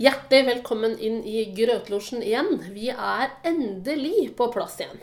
Hjertelig velkommen inn i Grøtlosjen igjen. Vi er endelig på plass igjen.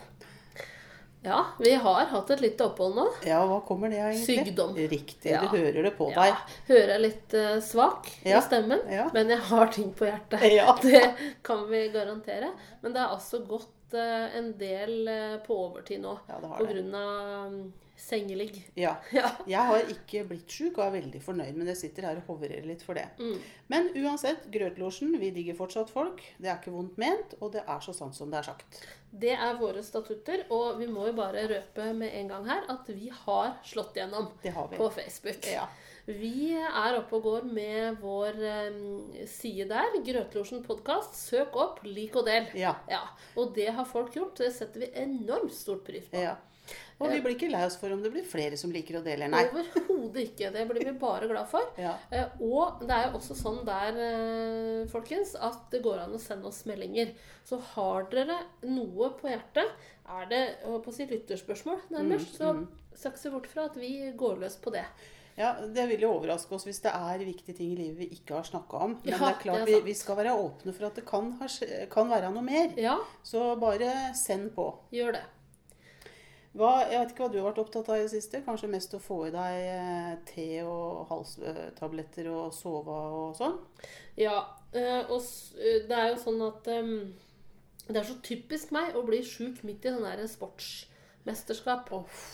Ja, vi har hatt et lite opphold nå. Ja, hva kommer det av, egentlig? Sykdom. Riktig. Ja. Du hører det på Ja, deg. hører jeg litt uh, svak Ja, i stemmen, men jeg har ting på hjertet. Ja. Det kan vi garantere. Men det har altså gått uh, en del uh, på overtid nå Ja, det har på grunn av mm, sengeligg. Ja. Jeg har ikke blitt sjuk og er veldig fornøyd, men jeg sitter her og hovrer litt for det. Mm. Men uansett, Grøtlosjen, vi digger fortsatt folk. Det er ikke vondt ment, og det er så sant som det er sagt. Det er våre statutter, og vi må jo bare røpe med en gang her at vi har slått gjennom på Facebook. Ja. Vi er oppe og går med vår eh, side der, Grøtlosjen podkast. Søk opp, lik og del. Ja. Ja, Og det har folk gjort. Det setter vi enormt stort pris på. ja. Og vi blir ikke lei oss for om det blir flere som liker å dele, nei. Overhodet ikke. Det blir vi bare glad for. Ja. Eh, og det er jo også sånn der, eh, folkens, at det går an å sende oss meldinger. Så har dere noe på hjertet, er det på å si lytterspørsmål nærmest, så skal ikke se bort fra at vi går løs på det. Ja, Det vil jo overraske oss hvis det er viktige ting i livet vi ikke har snakka om. Men Ja, det er klart det er vi, vi skal være åpne for at det kan, kan være noe mer. Ja, Så bare send på. gjør det. Hva, jeg vet ikke hva du har vært opptatt av i det siste. Kanskje mest å få i deg eh, te og halstabletter og sove og sånn? Ja, eh, og eh, det er jo sånn at det er så typisk meg å bli sjuk midt i sånn der sportsmesterskap.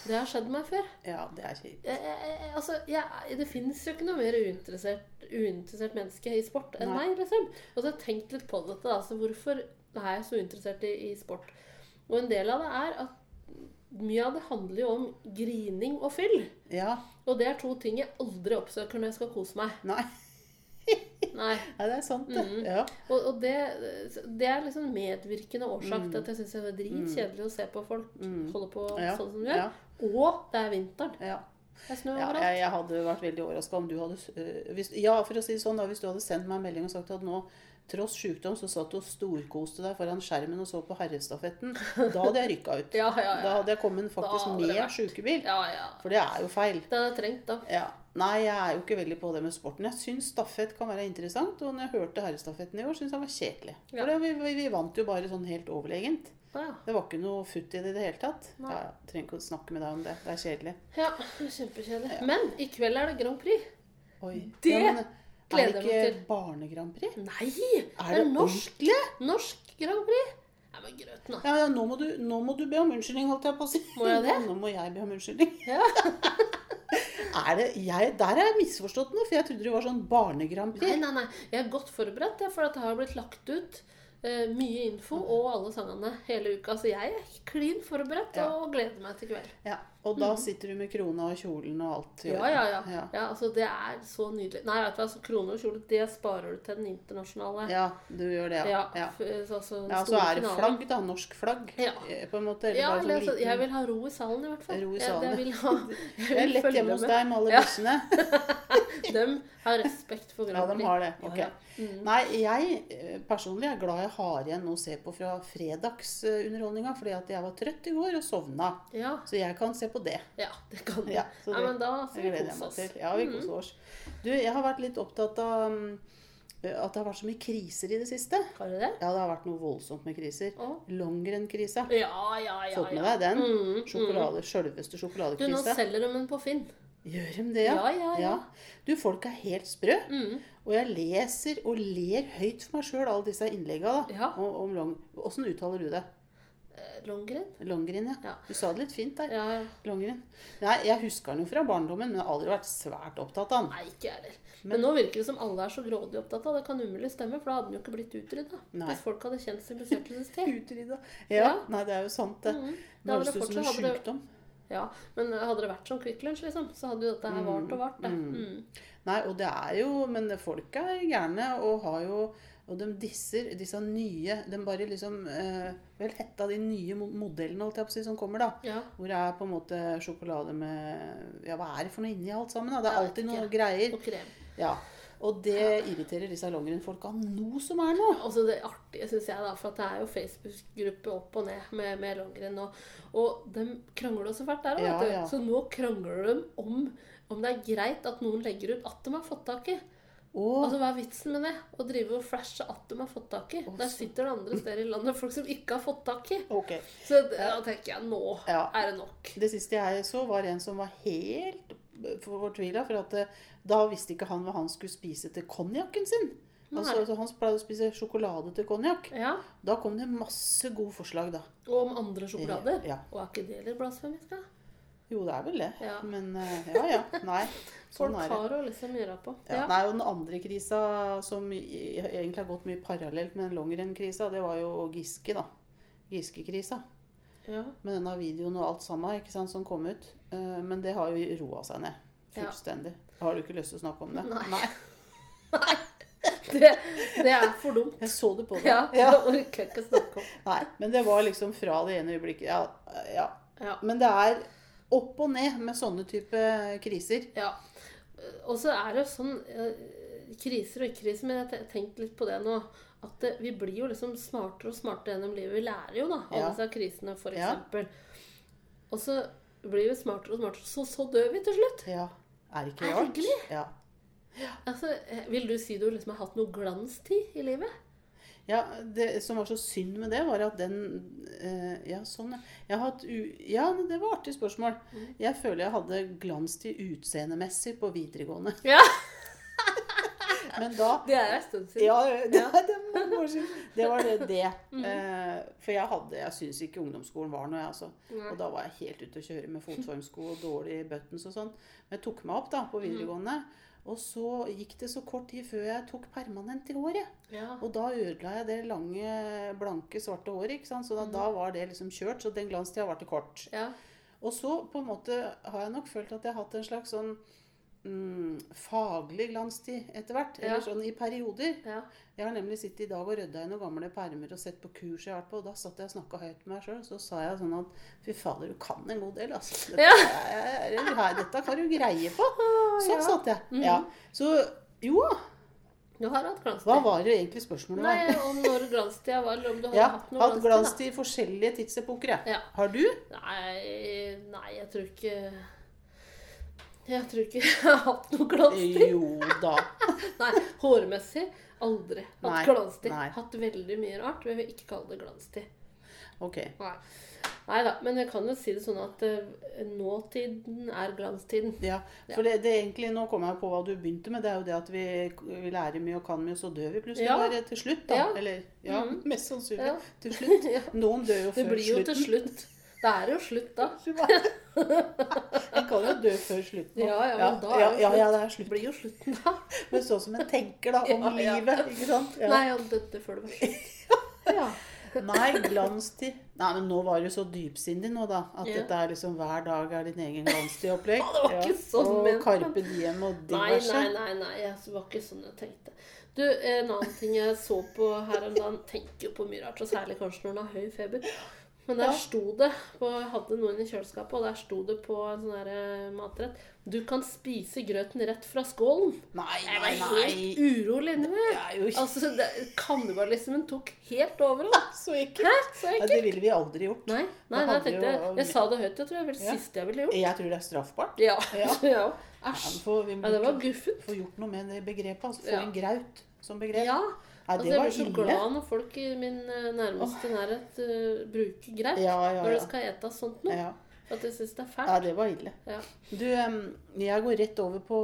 Det har skjedd meg før. Ja, det er kjipt. Jeg, jeg, jeg- altså, jeg, det finnes jo ikke noe mer uinteressert, uinteressert menneske i sport enn Nei. meg. liksom. Og så har jeg tenkt litt på dette. altså Hvorfor er jeg så interessert i, i sport? Og en del av det er at mye av det handler jo om grining og fyll. Ja. Og det er to ting jeg aldri oppsøker når jeg skal kose meg. Nei. Nei. Nei, det er sant, det. Mm. Ja. Og, og det, det er liksom medvirkende årsak til at jeg syns det er dritkjedelig å se på folk holde på Mm. Ja. sånn som de gjør. Og det er vinteren. Ja. Det er Ja, jeg, jeg hadde vært veldig overraska om du hadde øh, hvis, Ja, for å si det sånn, da, hvis du hadde sendt meg en melding og sagt at nå, tross sykdom, så satt du og storkoste deg foran skjermen og så på Herrestafetten, da hadde jeg rykka ut. Ja, ja, Da hadde jeg kommet faktisk med vært- sjukebil. ja, ja. For det er jo feil. Det hadde jeg trengt, da. Ja. Nei, jeg er jo ikke veldig på det med sporten. Jeg syns stafett kan være interessant. Og når jeg hørte herrestafetten i år, syns jeg det var kjedelig. Ja. For vi, vi, vi vant jo bare sånn helt overlegent. Ja. Det var ikke noe futt i det i det hele tatt. Nei. Ja, jeg trenger ikke å snakke med deg om det. Det er kjedelig. ja, det er kjempekjedelig. Men i kveld er det Grand Prix. Oi. Det men er gleder det jeg meg ikke til. Barne-Grand Prix? Nei! Er det er norsk, ordentlig? norsk Grand Prix. Nei, men grøten, da. Ja, ja, nå må, du, nå må du be om unnskyldning, holdt jeg på å si. Må jeg det? Nå må jeg be om unnskyldning. Ja. Er det, jeg, der har jeg misforstått noe, for jeg trodde det var sånn Barne-Grand Nei, Prix. nei, nei. Jeg er godt forberedt, for det har blitt lagt ut uh, mye info og alle sangene hele uka. Så jeg er klin forberedt Ja. og gleder meg til kveld. Ja, og da sitter du med krona og kjolen og alt. Ja, ja, ja. ja. ja altså, det er så nydelig. Nei, vet du hva, altså, krone og kjole, det sparer du til den internasjonale. Ja, du gjør det, ja. ja. f- så, altså, Ja, så er det flagg, da. Norsk flagg, Ja. eh, på en måte. Eller Ja, eller, altså, jeg vil ha ro i salen i hvert fall. Ro i salen. jeg vil ha, jeg Det er lett hjemme hos deg med alle bussene. De har respekt for Ja, de har det. Ok. Mm. Nei, jeg eh, personlig er glad jeg har igjen noe å se på fra fredagsunderholdninga, fordi at jeg var trøtt i går og sovna. Ja, Så jeg kan se på det. ja, det kan du. Ja, Ja, men da skal vi kose oss. Ja, vi Mhm. koser oss. Du, jeg har vært litt opptatt av mm, at det har vært så mye kriser i det siste. Har du det? Ja, det har vært noe voldsomt med kriser. Å. Longrennkrisa. Ja, ja, ja. Fått med ja. deg den? Mm, Sjokolade, Sjølveste Du, nå selger de den på Finn. Gjør de det, Ja, ja, ja. Du, folk er helt sprø. Mm. Og jeg leser og ler høyt for meg sjøl alle disse innlegga da, Ja. om, om long... Åssen uttaler du det? Eh, Longrenn? Longrenn, ja. Ja. Du sa det litt fint der. Ja, ja. Longrenn. Nei, jeg husker han jo fra barndommen, men jeg har aldri vært svært opptatt av han. Nei, ikke jeg heller. Men nå virker det som alle er så grådig opptatt av det. kan umulig stemme, for da hadde han jo ikke blitt utrydda. Hvis folk hadde kjent sin besøkelsestid. Utrydda. Ja. Ja. Nei, det er jo sant, det. Mhm. Det høres ut som en sjukdom. Ja, men hadde det vært sånn Kvikk Lunsj, liksom, så hadde jo dette her vart og vart. det. Mm. Nei, og det er jo Men folk er gærne og har jo Og de disser disse nye De bare liksom eh, Vel hetta de nye modellene holdt jeg på å si, som kommer, da. Ja. Hvor det er på en måte sjokolade med Ja, hva er det for noe inni alt sammen? da? Det er alltid noe greier. Og krem. Ja. Og det irriterer disse longrennfolka noe som er nå. Altså det artige, syns jeg, da, for det er jo Facebook-gruppe opp og ned med, med langrenn. Og, og de krangler også så fælt der òg, Ja, vet du. ja. Så nå krangler de om om det er greit at noen legger ut at de har fått tak i. Og Altså, Hva er vitsen med det? Å drive og flashe at de har fått tak i. Der sitter det andre steder i landet folk som ikke har fått tak i. Okay. Så da tenker jeg nå Ja. er det nok. Det siste jeg så, var en som var helt fortvila. For at eh, da visste ikke han hva han skulle spise til konjakken sin. Altså, altså, han pleide å spise sjokolade til konjakk. Ja. Da kom det masse gode forslag, da. Og om andre sjokolader. Ja. Og er ikke det litt blasfemisk, da? Jo, det er vel det. Ja. Men eh, ja, ja. Nei. Sånn Folk har å liksom gjøre på. Ja. Ja. Nei, og den andre krisa som egentlig har gått mye parallelt med den longrenn-krisa, det var jo Giske, da. Giske-krisa. Ja. Med denne videoen og alt sammen ikke sant, som kom ut. Eh, Men det har jo roa seg ned. Fullstendig. Har du ikke lyst til å snakke om det? Nei. Det, det er for dumt. Jeg så det på deg. Ja, Ja. det orker jeg ikke snakke om. Nei, men det var liksom fra det ene øyeblikket ja, ja. Ja. Men det er opp og ned med sånne type kriser. Ja. Og så er det sånn eh, Kriser og ikke-kriser, men jeg har tenkt litt på det nå. At eh, vi blir jo liksom smartere og smartere gjennom livet. Vi lærer jo da av Ja. disse krisene, for Ja. Og så blir vi smartere og smartere, så, så dør vi til slutt. Ja. Er ikke rart? hyggelig. Ja. Altså, eh, Vil du si du liksom har hatt noe glanstid i livet? Ja, Det som var så synd med det, var at den eh, Ja, sånn, ja. Ja, det var artig spørsmål. Mm. Jeg føler jeg hadde glans til utseendemessig på videregående. Ja! Men da Det er en stund siden. Ja, det, det, var det var det. det. Mm. Eh, for jeg hadde Jeg syns ikke ungdomsskolen var noe, jeg, altså. Nei. Og da var jeg helt ute å kjøre med fotformsko og dårlig buttons og sånn. Men jeg tok meg opp da på videregående. Og så gikk det så kort tid før jeg tok permanent i håret. Ja. Og da ødela jeg det lange, blanke, svarte håret. ikke sant? Så da, da var det liksom kjørt. Så den glanstida ble kort. ja. Og så på en måte har jeg nok følt at jeg har hatt en slags sånn mm, faglig glanstid etter hvert. Ja. Eller sånn i perioder. ja. Jeg har nemlig sittet i dag og rydda i noen gamle permer og sett på kurs jeg har vært på. Og da satt jeg og snakka høyt med meg sjøl. Så sa jeg sånn at fy fader, du kan en god del, altså. Dette, Ja. er, er, her, dette kan du greie på. Sånn satt jeg. Ja. Så jo da. Du har hatt glanstid. Hva var det egentlig spørsmålet var? Nei, om når glanstida var, eller om du har Ja, hatt noe hatt glanstid. glanstid i forskjellige tidsepoker. Ja. Har du? Nei, nei, jeg tror ikke Jeg tror ikke jeg har hatt noe glanstid. Jo da. Nei, hårmessig aldri hatt Nei, glanstid. nei. Hatt veldig mye rart, men jeg vil ikke kalle det glanstid. Ok. Nei. Nei da, men jeg kan jo si det sånn at uh, nåtiden er glanstiden. Ja, for det, det egentlig, Nå kom jeg på hva du begynte med. Det er jo det at vi, vi lærer mye og kan mye, og så dør vi plutselig Ja. bare til slutt. da. Ja. Eller ja, mm. mest sannsynlig Ja. til slutt. Noen dør jo Det før blir jo slutten. til slutt. Det er jo slutt da. En kan jo dø før slutten. Ja, ja, men da er ja, ja, det er slutt. blir jo slutten da. Men sånn som en tenker da, om livet. ikke sant? Nei, han døde før det var slutt. Ja. Nei, glanstid Nei, men nå var du så dypsindig nå, da. At Ja. dette er liksom hver dag er din egen glanstid-opplegg. Ja, det var ikke sånn Og Carpe Diem og Nei, diverse. nei, nei, nei, jeg- det var ikke sånn jeg tenkte. Du, En annen ting jeg så på her om dagen Tenker jo på mye rart, og særlig kanskje når en har høy feber. Men der Ja. sto det på, Jeg hadde noen i kjøleskapet, og der sto det på en sånn der, eh, matrett Du kan spise grøten rett fra skålen. Nei, nei, nei, Jeg var helt urolig inni meg. Altså, det- Kannibalismen tok helt overalt. så ekkelt. Ja, det ville vi aldri gjort. Nei, nei, nei, jeg tenkte jo- Jeg sa det høyt. Jeg tror det var det Ja. siste jeg ville gjort. Jeg tror det er straffbart. Ja. Æsj. Ja, det var guffent. få gjort noe med det begrepet. Altså, få en graut som begrep. Ja. Nei, Altså, jeg blir så glad når folk i min eh, nærmeste nærhet uh, bruker greit Ja, ja, når de skal ete sånt noe. ja. At jeg syns det er fælt. ja, det var ille. Ja. Du, jeg går rett over på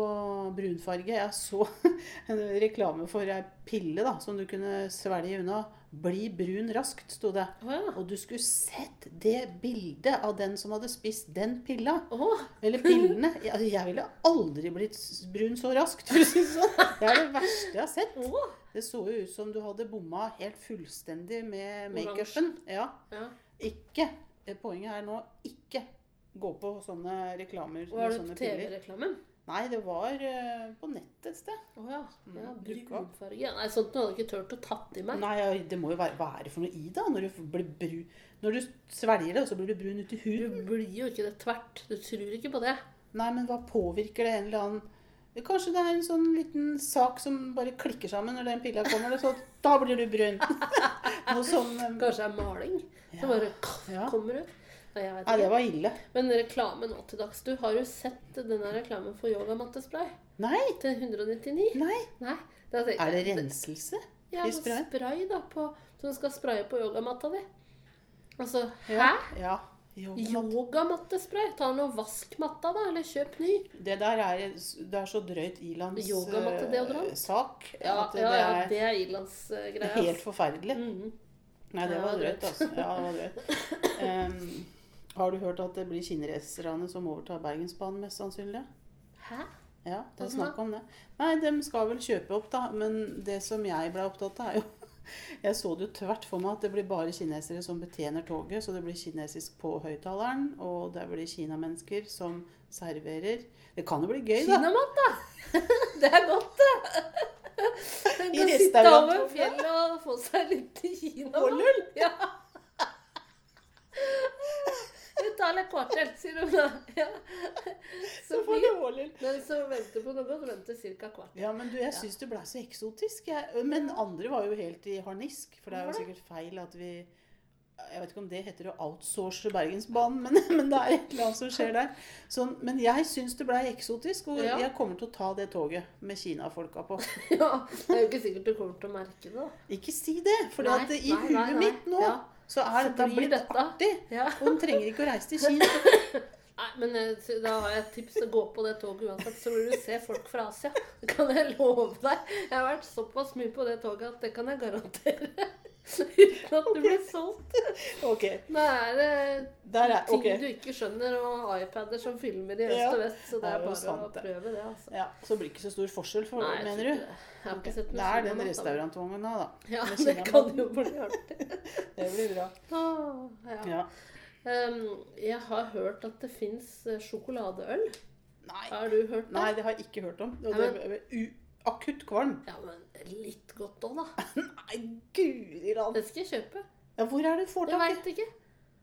brunfarge. Jeg så en reklame for ei pille da, som du kunne svelge unna. Bli brun raskt, sto det. Oh, ja. Og du skulle sett det bildet av den som hadde spist den pilla. Oh. Eller pillene. Jeg, jeg ville aldri blitt brun så raskt, for å si det sånn. Det er det verste jeg har sett. Oh. Det så jo ut som du hadde bomma helt fullstendig med makeupen. Ja. Ja. Ikke eh, Poenget er nå ikke gå på sånne reklamer Var er det. TV-reklamen? Nei, det var eh, på nettet et sted. Å ja. ja Mm, Ja. Brunfarge. Nei, sånt hadde jeg ikke turt å tatt i meg. Nei, ja, det må jo være Hva er det for noe i da? Når du, blir bru, når du svelger det, og så blir du brun uti Du huden? blir jo ikke det tvert. Du tror ikke på det. Nei, men hva påvirker det en eller annen Kanskje det er en sånn liten sak som bare klikker sammen når den pilla kommer, og så da blir du brun. Sånn um... Kanskje det er maling Ja. som bare Ja. kommer ut. Nei, jeg vet Nei, det var ille. Men reklame nå til dags. Du har jo sett denne reklamen for yogamattespray Nei, til 199? nei. Nei. Det er, Er det renselse? Ja, i sånn Ja, spray da, på, som du skal spraye på yogamatta di. Altså, hæ? Ja. ja. Yogamatte. Yogamattespray? Ta nå vaskmatta vask matta, da, eller kjøp ny. Det der er, det er så drøyt Ilans eh, sak Ja, det, ja, ja det er ilandsgreia. helt forferdelig. Mhm. Nei, det var drøyt, altså. Ja, det var drøyt. Em, har du hørt at det blir kinnracerne som overtar Bergensbanen, mest sannsynlig? Hæ? Ja, det er snakk om det. Nei, de skal vel kjøpe opp, da. Men det som jeg ble opptatt av, er jo Jeg så det jo tvert for meg at det blir bare kinesere som betjener toget. Så det blir kinesisk på høyttaleren, og det blir kinamennesker som serverer. Det kan jo bli gøy, da. Kinamat, da! Det er godt, det. Den I kan sitte over fjellet og få seg litt kinamat. Ja. Tar litt kvarter, sier hun da. Ja. Så Så får du boller. Men så venter på noe godt, venter ca. kvart. Ja, men du, jeg syns det ble så eksotisk. Jeg. Men andre var jo helt i harnisk. For det er jo sikkert feil at vi Jeg vet ikke om det heter å outsource Bergensbanen, men, men det er et eller annet som skjer der. Sånn, men jeg syns det ble eksotisk, og Ja. jeg kommer til å ta det toget med Kina-folka på. Ja, Det er jo ikke sikkert du kommer til å merke det. da. Ikke si det, for Nei, at i huet mitt nå Ja. Så er dette blitt dette- artig. Ja. Og de trenger ikke å reise til Kina. Nei, men eh, da har jeg et tips. Gå på det toget uansett, så vil du se folk fra Asia. Det kan jeg love deg. Jeg har vært såpass mye på det toget at det kan jeg garantere. Uten at du blir solgt. Ok, Det er eh, er ting okay. du ikke skjønner, og iPader som filmer i øst Ja, og vest. Så det det er bare sant, å prøve det, altså. Ja, Så blir det ikke så stor forskjell, for, Nei, mener du? det. Det er den restaurantvogna, da. Ja, det kan jo bli artig. Det blir bra. Ah, ja. Ja. Um, jeg har hørt at det fins sjokoladeøl. Nei. Har du hørt det? Nei, det har jeg ikke hørt om. Og det er akutt kvalm. Ja, men litt godt òg, da. Nei, guri land. Det skal jeg kjøpe. Ja, hvor er det du får Jeg tak i? veit ikke.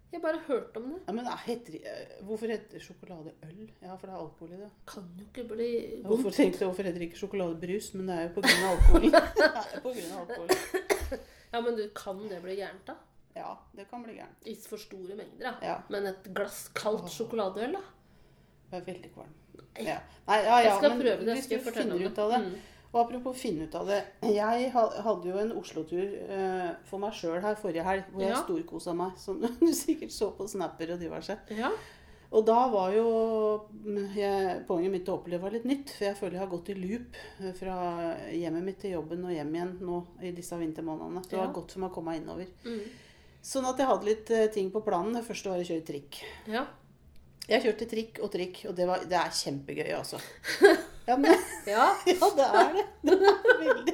Jeg bare hørte om det. Ja, men heter, eh, hvorfor heter det sjokoladeøl? Ja, for det er alkohol i det. Kan jo ikke bli vondt. Hvorfor tenkte jeg, hvorfor heter det ikke sjokoladebrus? Men det er jo på grunn av alkoholen. På grunn av alkoholen. Ja, men du, kan det bli gærent, da? Ja, det kan bli gærent. I for store mengder, da. Ja. Men et glass kaldt sjokoladeøl, da? Det er veldig kvalm. Ja. Nei, ja, ja, Jeg skal prøve det. Jeg fortelle om det. ut av det. Mm. Og apropos finne ut av det. Jeg hadde jo en Oslo-tur uh, for meg sjøl her forrige helg, hvor jeg storkosa meg, som du sikkert så på Snapper og diverse. Ja. Og da var jo jeg, poenget mitt å oppleve litt nytt. For jeg føler jeg har gått i loop eh, fra hjemmet mitt til jobben og hjem igjen nå i disse vintermånedene. Det var godt for meg å komme meg innover. Mm. Sånn at jeg hadde litt eh, ting på planen. Det første var å kjøre trikk. ja. Jeg kjørte trikk og trikk, og det, var, det er kjempegøy, altså. Ja, men, Ja. ja, det er det. Det er veldig det.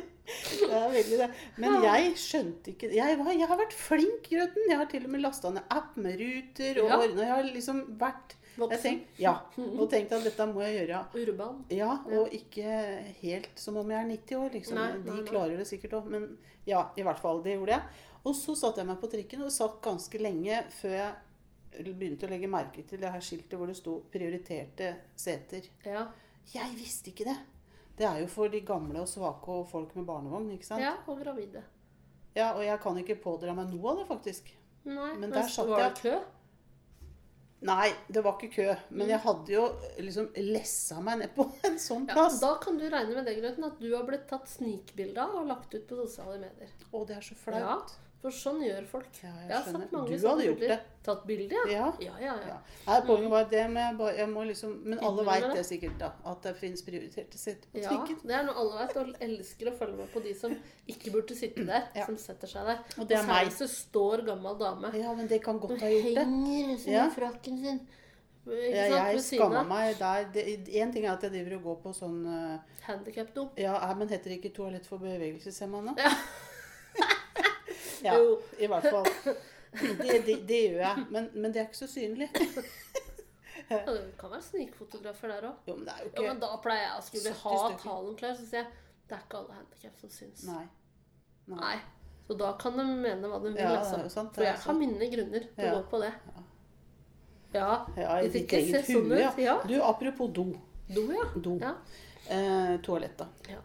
Er veldig det. Men jeg skjønte ikke jeg, var, jeg har vært flink, Grøten. Jeg har til og med lasta ned app med ruter og Ja. Jeg har liksom vært jeg tenkt, Ja. Og tenkt at dette må jeg gjøre. Urban. Ja, og ikke helt som om jeg er 90 år, liksom. Nei, De nei, klarer det sikkert òg. Men ja, i hvert fall. Det gjorde jeg. Og så satte jeg meg på trikken, og satt ganske lenge før jeg begynte å legge merke til det her skiltet hvor det sto 'prioriterte seter'. Ja. Jeg visste ikke det. Det er jo for de gamle og svake og folk med barnevogn, ikke sant? ja, og gravide. Ja, og jeg kan ikke pådra meg noe av det, faktisk. Nei, Men men var jeg- det kø? Nei, det var ikke kø. Men Mm. jeg hadde jo liksom lessa meg ned på en sånn Ja, plass. da kan du regne med det, Grøten, at du har blitt tatt snikbilde av og lagt ut på sosiale medier. Å, det er så flaut. Ja. For sånn gjør folk. Ja, jeg Jeg har skjønner. sett mange Du hadde gjort det. Tatt bilde, ja? Ja. Ja, ja, ja. Ja. Nei, poenget var det med jeg må liksom, Men alle veit det. sikkert, da. At det fins prioriterte seter på Ja, det er noe alle vet, og elsker å følge med på de som ikke burde sitte der, Ja. som setter seg der. Og det er særlig meg. hvis det står gammel dame. Ja, men det kan godt ha gjort det. henger Ja. i frakken sin. Ikke Jeg, skamma meg der. Én ting er at jeg driver og går på sånn uh, Handicap-do. Ja, eh, men heter det ikke toalett for bevegelseshemmede? Ja. ja, Jo. i hvert fall. Det, det, det gjør jeg. Men, men det er ikke så synlig. Ja, Det kan være snikfotografer der òg. Jo, men det er jo men da pleier jeg å skulle ha talen klar, så sier jeg det er ikke alle handikap som syns. Nei. Nei. Nei. Så da kan de mene hva de vil, Ja, altså. jo sant, For jeg har mine grunner til å gå på det. Ja. Ja, i ditt eget sånn hue, ja. Du, apropos do. Do, ja. Do. Ja. Eh, toalett, da. Ja.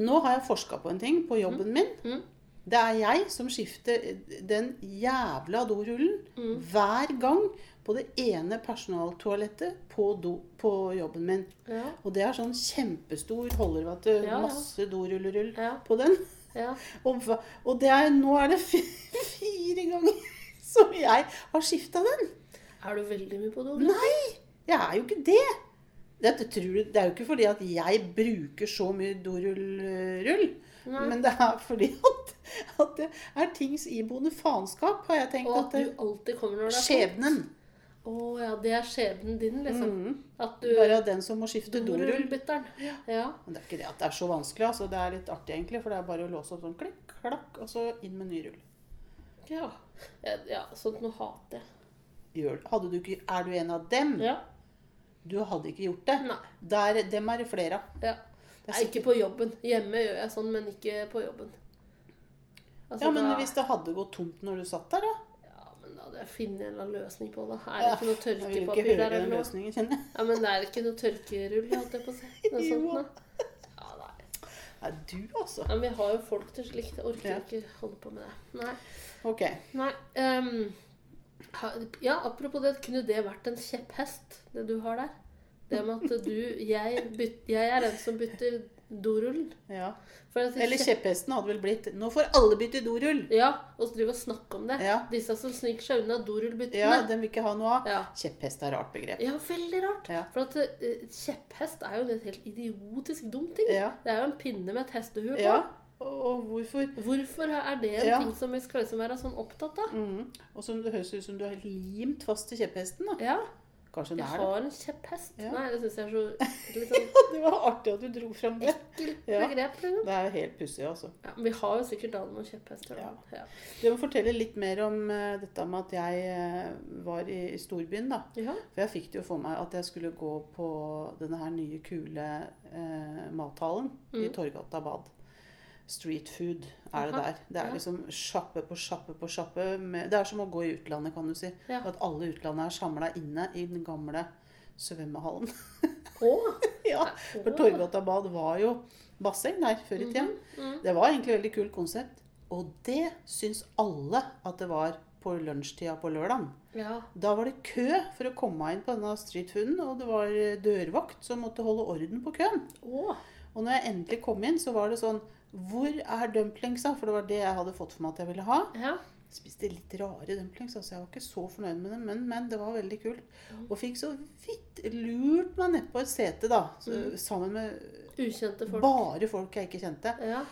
Nå har jeg forska på en ting på jobben min. Mm. Det er jeg som skifter den jævla dorullen Mm. hver gang på det ene personaltoalettet på, do, på jobben min. Ja. Og det er sånn kjempestor holder, vet du. Ja. Masse dorullerull Ja. på den. ja. Og, og det er, nå er det fi- fire ganger som jeg har skifta den. Er du veldig mye på do? Nei, jeg er jo ikke det. Du, det er jo ikke fordi at jeg bruker så mye dorullrull. Men det er fordi at, at det er tings iboende faenskap, har jeg tenkt. Og at at du alltid kommer når det er skjebnen. Å ja, det er skjebnen din, liksom. Mm. At du Bare den som må skifte dorull. Dorullbytteren. Ja. Men det er ikke det at det er så vanskelig. altså Det er litt artig, egentlig. For det er bare å låse opp sånn klikk, klakk, og så inn med ny rull. Ja. ja. ja sånt noe hater jeg. Hadde du ikke, er du en av dem? Ja. Du hadde ikke gjort det? Nei. Der, dem er det flere av. Ja. Det er Nei, ikke på jobben. Hjemme gjør jeg sånn, men ikke på jobben. Altså, Ja, men da, hvis det hadde gått tomt når du satt der, da? ja, men da hadde jeg funnet en eller annen løsning på det. Er det Ja, ikke noe tørkepapir der eller noe? løsningen, kjenner jeg. Ja, men det er ikke noe tørkerull, holdt jeg på å si. Noe sånt da. Ja, nei. Nei, du, altså. Ja, men vi har jo folk til slikt. Jeg orker Ja. ikke holde på med det. Nei. Ok. Nei. um, ja, apropos det, kunne det vært en kjepphest, det du har der? Det med at du Jeg, byt, jeg er den som bytter dorullen. Ja. Eller kjepphesten hadde vel blitt Nå får alle bytte dorull! Ja, og så driver og snakke om det. Ja. Disse som sniker seg unna Ja, dorullbyttene. den vil ikke ha noe av. Ja. Kjepphest er rart begrep. ja, veldig rart. Ja. For at uh, kjepphest er jo en helt idiotisk dum ting. Ja. Det er jo en pinne med et hestehue på. Ja. Og hvorfor Hvorfor er det en Ja. ting som vi skal liksom være sånn opptatt av? mm. Og som det høres ut som du har limt fast til kjepphesten, da. Ja, Kanskje jeg er det? har en kjepphest. Ja. Nei, det syns jeg er så litt sånn Det var artig at du dro fram det. ekkelt Ja. begrep. Liksom. Det er helt pussig, altså. Ja, men vi har jo sikkert alle noen kjepphester. Ja. Ja. Du må fortelle litt mer om uh, dette med at jeg uh, var i, i storbyen, da. Ja. For jeg fikk det jo for meg at jeg skulle gå på denne her nye, kule uh, mathallen i Mm. Torgata bad. Street food er det der. Det er liksom sjappe på sjappe på sjappe. med- Det er som å gå i utlandet, kan du si. Ja. At alle utlandet er samla inne i den gamle svømmehallen. Oh. ja, For Torgata bad var jo basseng der før i tida. Mm. Det var egentlig et veldig kult konsept. Og det syns alle at det var på lunsjtida på lørdagen. Ja. Da var det kø for å komme inn på denne streetfooden, og det var dørvakt som måtte holde orden på køen. Oh. Og når jeg endelig kom inn, så var det sånn Hvor er dumplingsa? For det var det jeg hadde fått for meg at jeg ville ha. Ja. Spiste litt rare dumplings, altså jeg var ikke så fornøyd med dem, men, men det var veldig kult. Og fikk så vidt lurt meg nedpå et sete, da, så, sammen med Ukjente folk. bare folk jeg ikke kjente. Ja.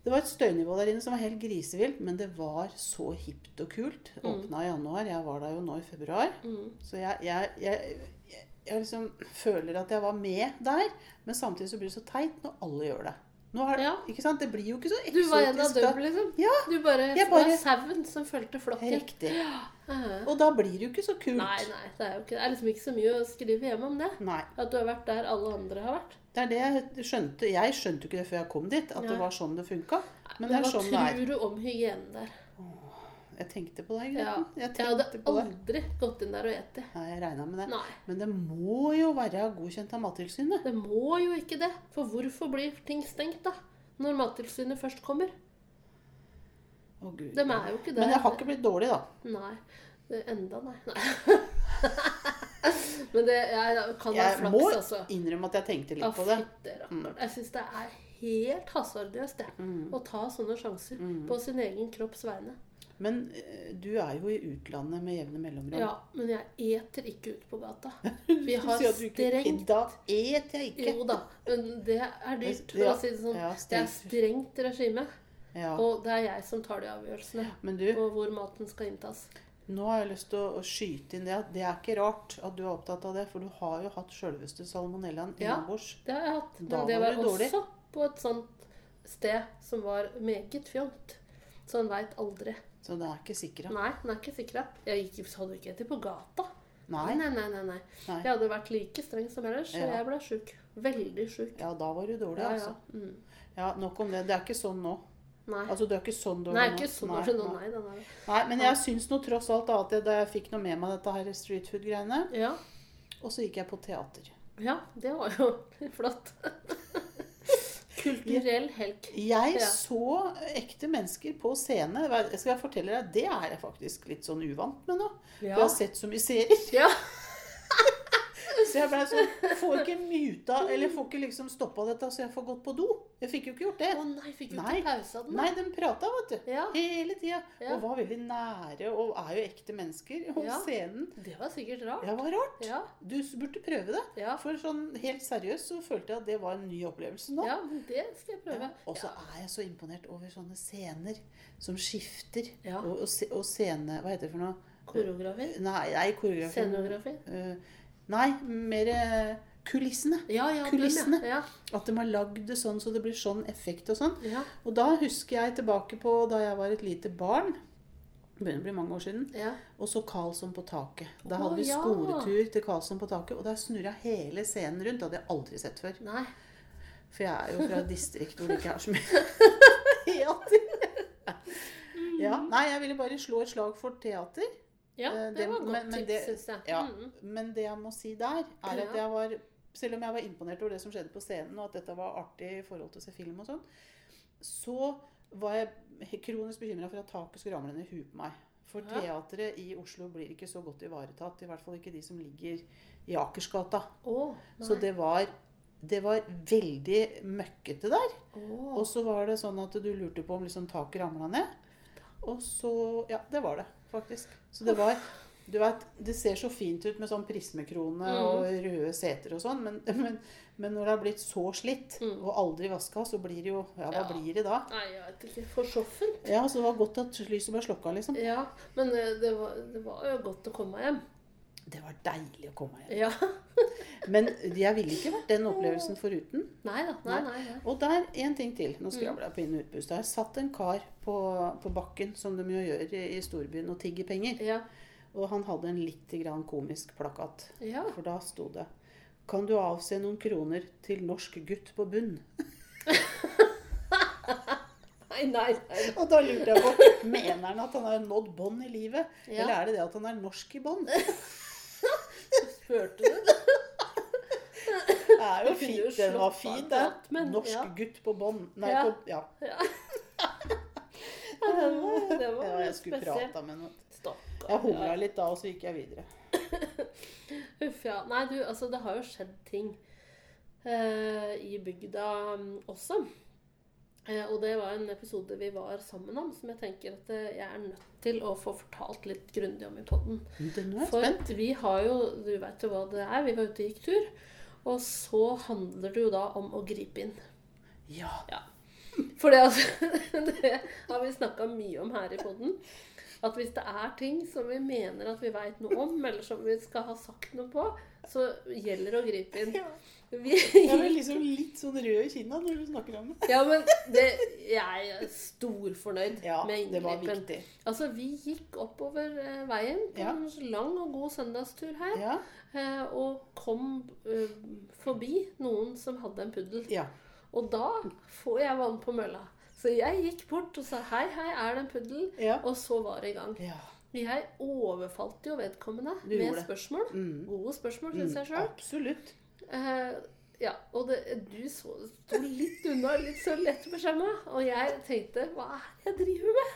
Det var et støynivå der inne som var helt grisevilt, men det var så hipt og kult. Åpna i januar. Jeg var der jo nå i februar. Mm. Så jeg, jeg, jeg, jeg, jeg liksom føler at jeg var med der, men samtidig så blir det så teit når alle gjør det. Er, Ja. ikke sant? Det blir jo ikke så eksotisk. Du var en av dem, liksom? Ja, Du bare, Jeg var bare- sauen som fulgte flokken? riktig. Ja. Og da blir det jo ikke så kult. Nei, nei, det er ikke Det er liksom ikke så mye å skrive hjemme om det. Nei. At du har vært der alle andre har vært. Det er det jeg skjønte. Jeg skjønte jo ikke det før jeg kom dit, at Nei. det var sånn det funka. Men det er hva sånn det er. tror du om hygienen der? Jeg tenkte på deg, Ja. Greten. Jeg Jeg hadde aldri gått inn der og spist. Nei, jeg regna med det. Nei. Men det må jo være godkjent av Mattilsynet. Det må jo ikke det. For hvorfor blir ting stengt, da? Når Mattilsynet først kommer? Å, Gud. De er jo ikke der. Men det har ikke blitt dårlig, da. Nei. Det enda, nei. nei. Men det jeg kan Jeg flaks, må altså. innrømme at jeg tenkte litt på det. rakkeren. Jeg syns det er helt hasardiøst, det. Mm. Å ta sånne sjanser på sin egen kropps vegne. Men eh, du er jo i utlandet med jevne mellomrom. Ja, men jeg eter ikke ut på gata. Vi har strengt Da et jeg ikke. Jo da, men det er dyrt, for Ja, å si det sånn. ja, Det er strengt regime. Ja. Og det er jeg som tar de avgjørelsene Men du, på hvor maten skal inntas. nå har jeg lyst til å skyte inn det at det er ikke rart at du er opptatt av det, for du har jo hatt sjølveste salmonellaen Ja. innabords. Det har jeg hatt. Da Men det var var også på et sånt sted som var meget fjongt. Så en veit aldri. Så det er ikke sikra. Nei, den er ikke sikra. Jeg gikk, hadde ikke etter på gata. Nei. Nei, nei, nei, nei. Nei. Jeg hadde vært like streng som ellers, så Ja. jeg ble sjuk. Veldig sjuk. Ja, da var du dårlig, Ja, ja. altså. Mm. Ja, nok om det. Det er ikke sånn nå. Nei. Altså, du er ikke sånn dårlig Nei, nå. ikke sånn dårlig nå, nei. nei. Er Nei, men jeg syns nå tross alt at jeg- da jeg fikk noe med meg dette her street food-greiene, Ja. og så gikk jeg på teater. ja, det var jo flott. Kulturell helg. Jeg Ja. så ekte mennesker på scene. Jeg Skal fortelle deg, Det er jeg faktisk litt sånn uvant med nå. For Jeg har sett så mye serier. ja. Så jeg ble sånn Får ikke muta, eller får ikke liksom stoppa dette, så jeg får gått på do. Jeg fikk jo ikke gjort det. Å nei, fikk jo ikke pausa den? Nei, de prata, vet du. Ja. Hele tida. Ja. Og var veldig nære, og er jo ekte mennesker. Og Ja. scenen Det var sikkert rart. Ja, var rart. Ja. Du burde prøve det. Ja. For sånn helt seriøst så følte jeg at det var en ny opplevelse nå. ja, det skal jeg prøve. Og så er jeg så imponert over sånne scener som skifter. Og, og, og scene Hva heter det for noe? Koreografi? Nei, nei koreografi. Scenografi? Eh, nei, mer eh, kulissene. Ja, ja, Kulissene. Ja. At de har lagd det sånn så det blir sånn effekt og sånn. Ja. Og da husker jeg tilbake på da jeg var et lite barn. Det begynner å bli mange år siden. ja. Og så Karlsson på taket. Da hadde vi skoletur til Karlsson på taket, og der snurra hele scenen rundt. Det hadde jeg aldri sett før. Nei. For jeg er jo fra et distrikt hvor det ikke er så mye teater. Ja, nei, jeg ville bare slå et slag for teater. Ja, Eh, det var et godt men- men tips, det- syns jeg. ja. Mm. Men det jeg må si der, er at jeg var Selv om jeg var imponert over det som skjedde på scenen, og at dette var artig i forhold til å se film og sånn, så var jeg kronisk bekymra for at taket skulle ramle ned i huet på meg. For Ja. teatret i Oslo blir ikke så godt ivaretatt. I hvert fall ikke de som ligger i Akersgata. Oh. Så det var, det var veldig møkkete der. Oh. Og så var det sånn at du lurte på om liksom taket ramla ned. Og så Ja, det var det faktisk. Så det var Du vet, det ser så fint ut med sånn prismekrone Mm. og røde seter og sånn, men, men, men når det har blitt så slitt Mm. og aldri vaska, så blir det jo Ja, hva Ja. blir det da? Nei, jeg vet ikke. For soffent. Ja, så det var godt at lyset ble slokka, liksom. Ja, men eh, det var, det var jo godt å komme hjem. Det var deilig å komme hjem. Ja. Men jeg ville ikke vært den opplevelsen foruten. Nei da. Nei, nei. nei. Og der, en ting til. Nå skravler jeg på inn- og utpust. Der satt en kar på, på bakken, som de jo gjør i, i storbyen, og tigger penger. Ja. Og han hadde en litt komisk plakat. ja. For da sto det Kan du avse noen kroner til norsk gutt på bunn? Nei, nei. nei. Og da lurte jeg på Mener han at han har nådd bånd i livet? Ja. Eller er det det at han er norsk i bånd? Spurte du? Det er jo fint. Den var fin, den. men, Norsk ja. gutt på bånd. Nei, Ja. på Ja. Ja. Det var, det var ja jeg skulle spesielt. prata med noen. Stakkar. Jeg humla litt da, og så gikk jeg videre. Uff, ja. Nei, du, altså, det har jo skjedd ting uh, i bygda um, også. Eh, og det var en episode vi var sammen om, som jeg tenker at eh, jeg er nødt til å få fortalt litt grundig om i er jeg For spent. vi har jo Du vet jo hva det er. Vi var ute og gikk tur. Og så handler det jo da om å gripe inn. Ja. Ja. For det, altså, det har vi snakka mye om her i poden. At hvis det er ting som vi mener at vi veit noe om, eller som vi skal ha sagt noe på, så gjelder det å gripe inn. Vi, Jeg blir liksom litt sånn rød i kinna når du snakker om det. ja, men det, jeg er storfornøyd Ja, med inngripen. Altså, vi gikk oppover eh, veien på Ja. en lang og god søndagstur her, Ja. eh, og kom eh, forbi noen som hadde en puddel. ja. Og da får jeg vann på mølla. Så jeg gikk bort og sa hei, hei, er det en puddel? Ja. Og så var det i gang. ja. Jeg overfalt jo vedkommende med spørsmål. Mm. Gode spørsmål, syns jeg sjøl. Absolutt. Eh, ja, og det, du så, sto litt unna, litt så lettbeskjemma. Og jeg tenkte hva er det jeg driver med?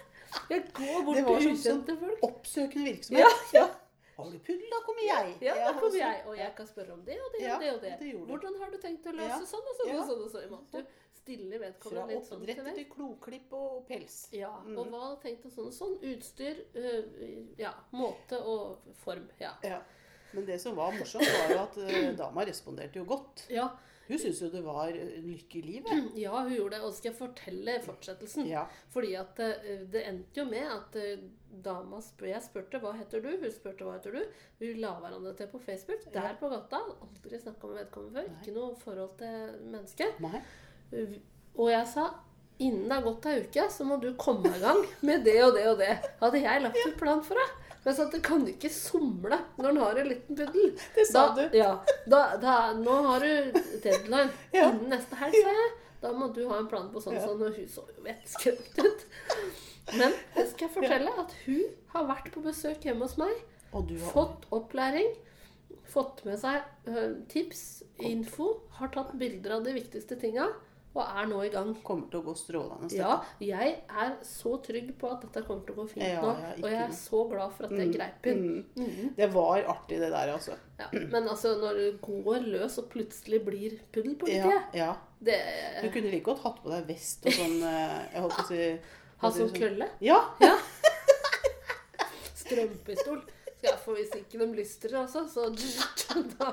Jeg går bort Det var til sånn- sånn- ukjente folk. Oppsøkende virksomhet. Ja, ja. Har du puddel, da kommer jeg. Ja, da kommer jeg, og jeg kan spørre om det og det og det. og det. det. Hvordan har du tenkt å løse Ja, sånn og sånn ja. og sånn? og sånn? Stille Fra vedkommende litt sånn til vei. til kloklipp og pels. Ja, Mm. og hva tenkte sånn sånn? Utstyr, øh, ja, måte og form. Ja. Ja. Men det som var morsomt, var jo at eh, dama responderte jo godt. Ja, Hun syntes jo det var lykke i livet. ja, hun gjorde det. Og skal jeg fortelle fortsettelsen. Ja. Fordi at øh, det endte jo med at øh, dama spør, Jeg spurte hva heter du, hun spurte hva heter du. Vi la hverandre til på Facebook. Der på gata. Aldri snakka med vedkommende før. Nei. Ikke noe forhold til mennesket. Nei. Og jeg sa innen det har gått ei uke, så må du komme i gang med det og det og det. Hadde jeg lagt en plan for deg. Men jeg sa at du kan ikke somle når en har en liten puddel. Det sa da, du. Ja, da, da, nå har du deadline Ja. innen neste helg, sa jeg. Da må du ha en plan på sånn Ja. sånn. Og hun så jo vettskremt ut. Men jeg skal fortelle at hun har vært på besøk hjemme hos meg. Fått opplæring. Fått med seg tips, info. Har tatt bilder av de viktigste tinga. Og er nå i gang. Kommer til å gå strålende. Ja, jeg er så trygg på at dette kommer til å gå fint Ja, nå. ja, og jeg er så glad for at jeg greip inn. Mm. Det var artig, det der, altså. Ja, men altså, når du går løs og plutselig blir puddelpolitiet Ja, ja. det Du kunne like godt hatt på deg vest og sånn eh, Jeg holdt på å si Ha sånn kølle. Ja. Ja. Strømpistol. Skal jeg få hvis ikke de lystrer, altså, så da,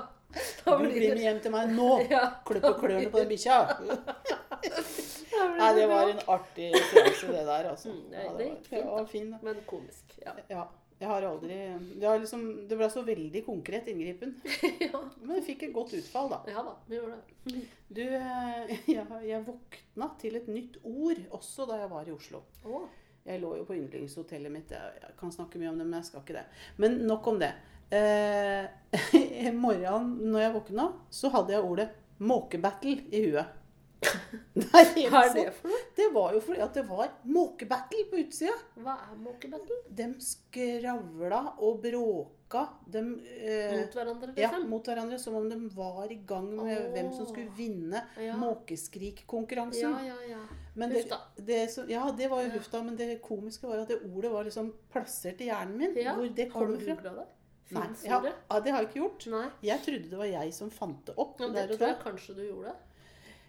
da Du blir med hjem til meg nå. Ja, Klippe klørne på den bikkja. Nei, det var en artig seanse, det der, altså. Mm, nei, Ja, det gikk var, fint, da. fin. da. Men komisk. Ja. Ja. Jeg har aldri Det, har liksom, det ble så veldig konkret inngripen. ja. Men jeg fikk et godt utfall, da. ja da, vi gjorde det. Du, eh, jeg, jeg våkna til et nytt ord også da jeg var i Oslo. Oh. Jeg lå jo på yndlingshotellet mitt. Jeg kan snakke mye om det, men jeg skal ikke det. Men nok om det. Eh, I morgen når jeg våkna, så hadde jeg ordet 'måkebattle' i huet. Hva er det for noe? Det var jo fordi at det var måkebattle på utsida. Hva er måkebattle? De skravla og bråka. De, eh, Mot hverandre, ja, liksom? mot hverandre, som om de var i gang med oh. hvem som skulle vinne Ja. måkeskrikkonkurransen. Ja, ja, ja. Men Huff det, det som, ja, det var jo hufta, men det komiske var at det ordet var liksom plassert i hjernen min. ja. Hvor det kommer fra. Nei, ja, det har jeg ikke gjort. Nei. Jeg trodde det var jeg som fant det opp. Ja, der det og tror jeg kanskje du gjorde.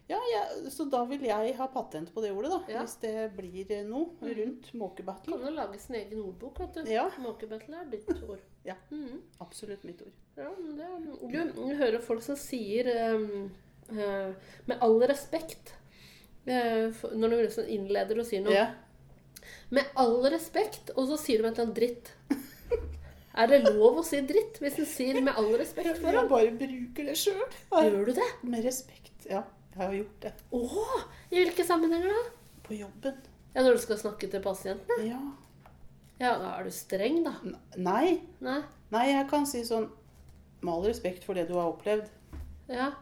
Ja, jeg, så da vil jeg ha patent på det ordet, da. Ja. Hvis det blir eh, noe Mhm. rundt måkebattle. Kan jo lage sin egen ordbok, vet du. Ja, Måkebattle er ditt ord. Ja. Mhm. absolutt mitt ord. Ja, men det, du, du hører folk som sier um, uh, Med all respekt uh, for- Når du liksom innleder og sier noe Ja. Med all respekt, og så sier de et eller annet dritt. Er det lov å si dritt hvis en sier 'med all respekt' for Jeg foran? bare bruker det sjøl. Gjør du det? Med respekt. Ja, jeg har gjort det. Å! I hvilke sammenhenger da? På jobben. Ja, Når du skal snakke til pasientene? Ja. Ja, da er du streng, da. Nei. Nei? Nei, jeg kan si sånn Med all respekt for det du har opplevd. Ja.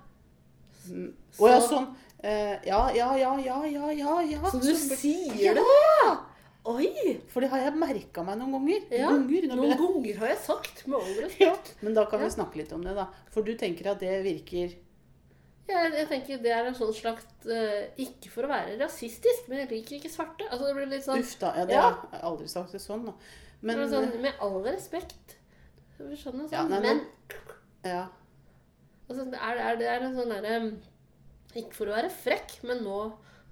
Mm. Å ja, sånn. Eh, ja, ja, ja, ja, ja, ja. Så du Så- sier ja! Det? Oi! For det har jeg merka meg noen ganger. Ja, Ganger, Noen ganger har jeg sagt med all respekt. ja. Men da kan Ja. vi snakke litt om det, da. For du tenker at det virker ja, jeg tenker Det er en sånn slags uh, Ikke for å være rasistisk, men jeg liker ikke svarte. Altså Det blir litt sånn, Uff da. Ja, det har jeg aldri sagt det sånn, da. Men det sånn Med all respekt. Skjønner sånn. Nei, men ja. altså, det, er, er, det er en sånn derre Ikke for å være frekk, men nå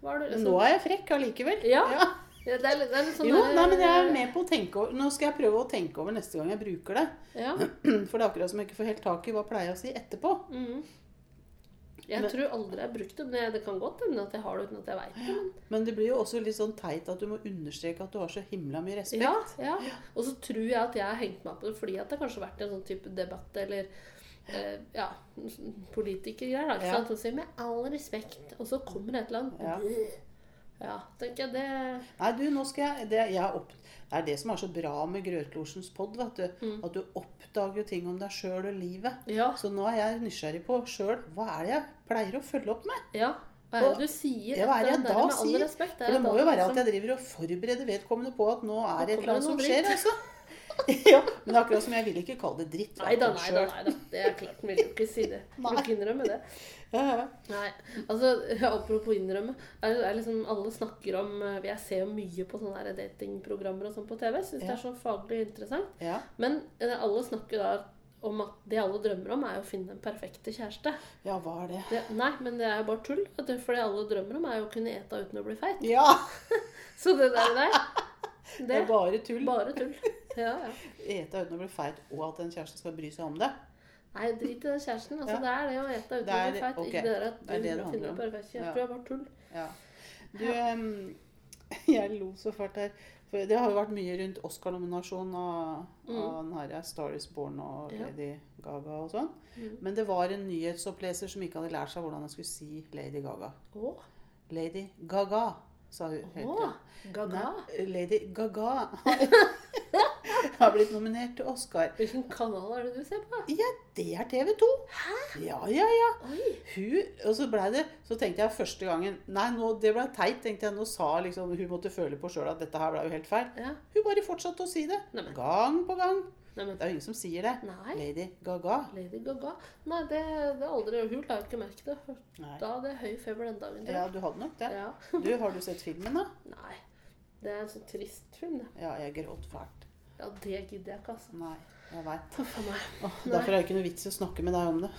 var du liksom Nå er jeg frekk allikevel. Ja. Ja, Det er, det er sånn Jo, nei, men jeg er med på å tenke over Nå skal jeg prøve å tenke over neste gang jeg bruker det. Ja. For det er akkurat som jeg ikke får helt tak i hva pleier jeg å si etterpå. Mm. Jeg Men- tror aldri jeg har brukt det, men det kan godt hende at jeg har det uten at jeg veit det. men- Men det blir jo også litt sånn teit at du må understreke at du har så himla mye respekt. Ja, ja. Og så tror jeg at jeg har hengt meg på det fordi at det kanskje har vært en sånn type debatt eller Uh, ja, politikergreier. Ja. sant? Sier med all respekt, og så kommer et eller annet. Ja. Ja, tenker jeg det Nei, du, nå skal jeg det, jeg opp, det er det som er så bra med Grøtlosjens pod, vet du. Mm. At du oppdager ting om deg sjøl og livet. Ja. Så nå er jeg nysgjerrig på sjøl hva er det jeg pleier å følge opp med. ja. Hva er det du sier? Ja, hva er det jeg da sier? respekt? det, det må jo være at jeg driver og forbereder vedkommende på at nå er det et eller annet som skjer. altså. Ja, Men akkurat som jeg vil ikke kalle det dritt. Nei da, nei da, nei da. Det er klart, vi vil jo ikke si det. Vi vil ikke innrømme det. Ja, ja. Nei, altså Apropos innrømme. Er, er liksom, alle snakker om eh, Jeg ser jo mye på sånne datingprogrammer og sånn på TV. Syns det er så faglig interessant. ja. Men eh, alle snakker da om at det alle drømmer om, er å finne den perfekte kjæreste. ja, hva er det? Det, nei, men det er jo bare tull. For det alle drømmer om, er jo å kunne ete uten å bli feit. Ja! Så det der, der Det det er bare tull. bare tull. Ja, ja. Ete uten å bli feit, og at en kjæreste skal bry seg om det. Nei, drit i den kjæresten. Altså, Ja. Det er det å ete uten å bli det- feit. Okay. Ikke det der at du Det er det det finner perfekte kjæreste. Ja. Det er bare tull. Ja. Du, em, jeg lo så fælt her. For det har jo vært mye rundt Oscar-nominasjon av, av den her Star is Born og Lady Ja. Gaga og sånn. Mm. Men det var en nyhetsoppleser som ikke hadde lært seg hvordan han skulle si Lady Gaga. Å, Lady Gaga, sa hun helt Gaga. Nei, Lady Gaga har blitt nominert til Oscar. Hvilken kanal er det du ser på? Ja, det er TV 2. Hæ? Ja, ja, ja. Hun, og så ble det, så tenkte jeg første gangen Nei, nå, det ble teit. tenkte jeg, Nå sa liksom, hun måtte føle på sjøl at dette her ble jo helt feil. Ja. Hun bare fortsatte å si det. Nei, Gang på gang. Nei, men Det er jo ingen som sier det. Nei. Lady Gaga. Lady Gaga Nei, det, det er aldri Hun la jo ikke merke det. Nei. Da hadde jeg høy feber den dagen. Ja, du hadde nok det. Ja. Du, har du sett filmen, da? Nei. Det er en sånn trist film, det. Ja, jeg gråt fælt. Ja, det gidder jeg ikke, altså. Nei, jeg veit. Oh. Derfor er det ikke noe vits i å snakke med deg om det.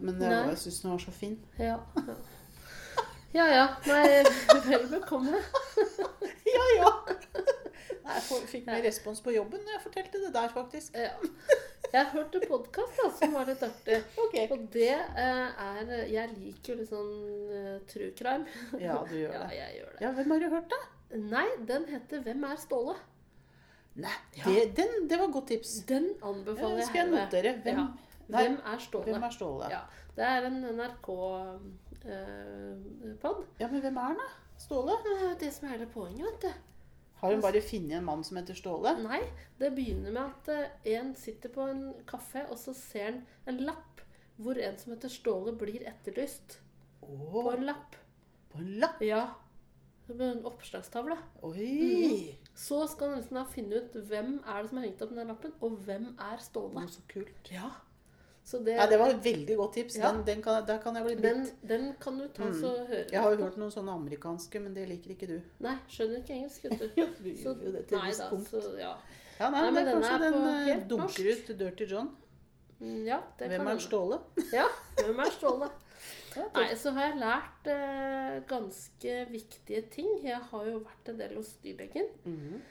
Men jeg, jeg syns den var så fin. Ja. ja. Ja ja. Nei, vel bekomme. Ja, ja! Nei, jeg fikk mer respons på jobben når jeg fortalte det der, faktisk. Ja. Jeg hørte podkast som var litt artig. Ok. Og det eh, er Jeg liker jo litt sånn uh, true crime. Ja, du gjør Ja, det. jeg gjør det. Ja, hvem har du hørt, da? Nei, den heter 'Hvem er Ståle'? Nei, det, den, det var godt tips. Den anbefaler jeg skal jeg notere. Hvem. Hvem er Ståle? hvem er Ståle? Det er en NRK-pod. Ja, men hvem er han, da? Ståle? det som er hele poenget, vet du. Har hun bare funnet en mann som heter Ståle? Nei, det begynner med at eh, en sitter på en kafé, og så ser han en lapp hvor en som heter Ståle, blir etterlyst. På en lapp. på en lapp? Ja. Med en oppslagstavle. Oi! Så skal han liksom da finne ut hvem er det som har hengt opp den lappen, og hvem er Ståle. Så kult. Ja. Så det, Ja, det var et veldig godt tips. Ja. Den, den kan, der kan jeg bli bitt. den kan du ta så høre. Jeg har jo hørt noen sånne amerikanske, men det liker ikke du. Nei, skjønner ikke engelsk, vet du. Du Så, jo det til nei da, punkt. så ja. Ja, nei, Nei, men det er kanskje den eh, dunker ut Dirty John. Mm, ja det Hvem kan er. Ståle? Ja, hvem er Ståle? Ja, Nei, så har jeg lært eh, ganske viktige ting. Jeg har jo vært en del hos dyrlegen. Mhm.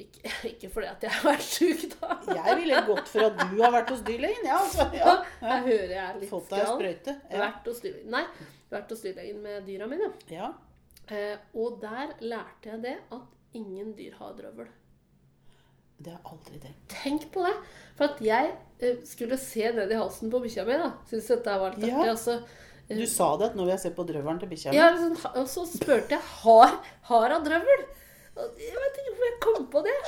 Ikke, ikke fordi at jeg har vært sjuk, da. Jeg ville gått for at du har vært hos dyrlegen. Ja, altså, ja. Jeg hører jeg er litt Fått deg sprøyte. Ja. Vært hos dyrlegen. Nei, vært hos dyrlegen med dyra mine. ja. Eh, og der lærte jeg det at ingen dyr har drøvel. Det har jeg aldri tenkt. Tenk på det! For at jeg eh, skulle se ned i halsen på bikkja mi. da. Syns dette var litt Ja. Altså, Du sa det at nå vil jeg se på drøvelen til bikkja mi. ja, liksom, og så spurte jeg har har hun drøvel. Jeg vet ikke hvorfor jeg kom på det.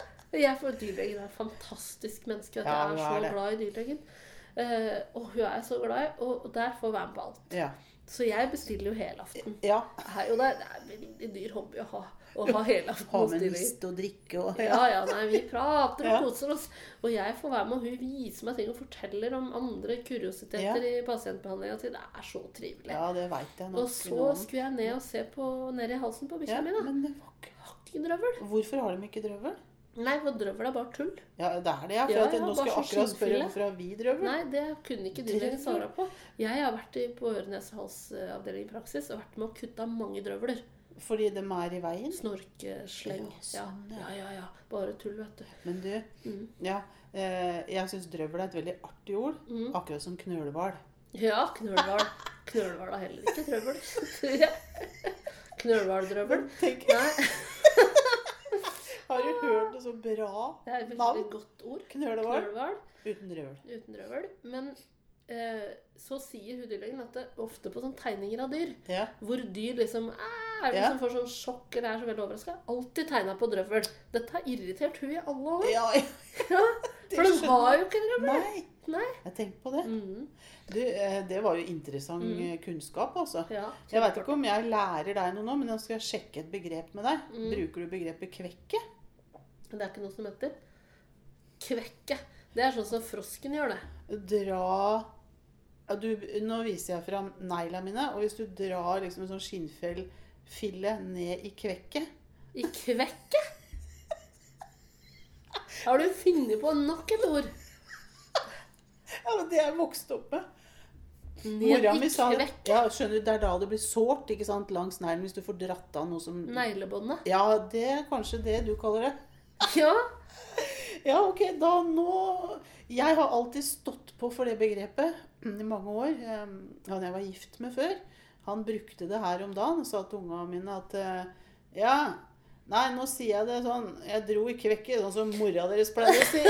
Jeg for Dyrlegen er et fantastisk menneske. Ja, jeg er så det. glad i dyrlegen. Uh, og hun er så glad i, og der får være med på alt. Ja. Så jeg bestiller jo helaften. ja. Her, og det er, det er en veldig dyr hobby å ha. Å ha helaften Ha med niste og drikke og Ja, ja, nei, vi prater og Ja. koser oss. Og jeg får være med, og hun viser meg ting og forteller om andre kuriositeter i pasientbehandlinga si. Det er så trivelig. Ja, det vet jeg nok. og så skulle jeg ned og se på, ned i halsen på bikkja ja, mi, da. Men det var ikke drøvel. Hvorfor har de ikke drøvel? Nei, for drøvel er bare tull. Ja, det er det, ja. For Ja, at nå skal jeg akkurat spørre hvorfor vi drøvel. Nei, det kunne ikke du Drøvel? svare på. Jeg har vært på øre-nese-hals-avdeling i praksis og vært med å kutte av mange drøvler. Fordi de er i veien. Snorkesleng. Ja, Ja, sånn, ja. ja, ja. ja. Bare tull, vet du. Men du, Mm. ja, eh, jeg syns drøvel er et veldig artig ord. Mm. Akkurat som knølhval. Ja, knølhval. Knølhval er heller ikke trøbbel. Knølhvaldrøvel. Nei, har du hørt det så bra navn? det er et veldig godt ord. Knølhval uten røvel. uten røvel. Men eh, så sier hudyrlegen at det ofte på sånne tegninger av dyr, Ja. hvor dyr liksom er det Ja. som får sånn sjokk eller er så veldig overraska, alltid tegna på drøvel. Dette har irritert hun i alle år. ja, Ja, for de har jo ikke drøvel. Nei, Nei. jeg tenkte på det. Mm. Du, eh, det var jo interessant Mm. eh, kunnskap, altså. Ja, Jeg veit ikke om jeg lærer deg noe nå, men jeg skal sjekke et begrep med deg. Mm. Bruker du begrepet kvekke? Det er ikke noe som heter kvekke. Det er sånn som frosken gjør det. Dra ja, du, Nå viser jeg fram neglene mine, og hvis du drar liksom en sånn skinnfille ned i kvekket I kvekke? Har du funnet på nok et ord? Ja, men det er jeg vokst opp med. Ned Mora mi sa ja, skjønner du, Det er da det blir sårt ikke sant, langs neglen hvis du får dratt av noe som Neglebåndet? Ja, det er kanskje det du kaller det. Ja. Ja, ok, da nå Jeg har alltid stått på for det begrepet i mange år. Um, Han jeg var gift med før, han brukte det her om dagen og sa til ungene mine at eh, Ja, nei, nå sier jeg det sånn Jeg dro i kvekket, sånn som mora deres pleier å si.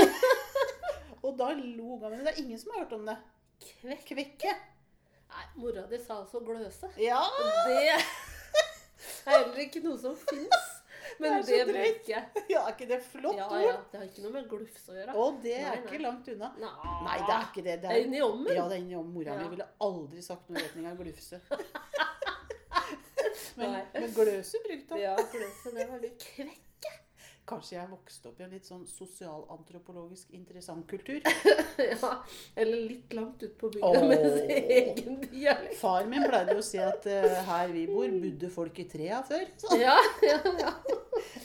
og da lo ungene mine. Det er ingen som har hørt om det. Kvekk? Kvekke. Nei, mora di sa altså gløse. Ja! Det er heller ikke noe som fins. Men Det er det drøyt. ja, er ikke det flott Ja, ord? ja. Det har ikke noe med glufs å gjøre. Og det er Nei, ikke langt unna. Nei, Nei, det er ikke det. det Er inni ommen? ja, det er inni om mora mi ville aldri sagt noe i retning av glufse. Men, men gløse brukte han. Ja, gløse, det var litt kvekke. Kanskje jeg vokste opp i en litt sånn sosialantropologisk interessant kultur. ja, eller litt langt ut på bygda med Åh. sin egen dialekt. Far min pleide å si at uh, her vi bor, bodde folk i trea før. Så, Ja, ja, ja.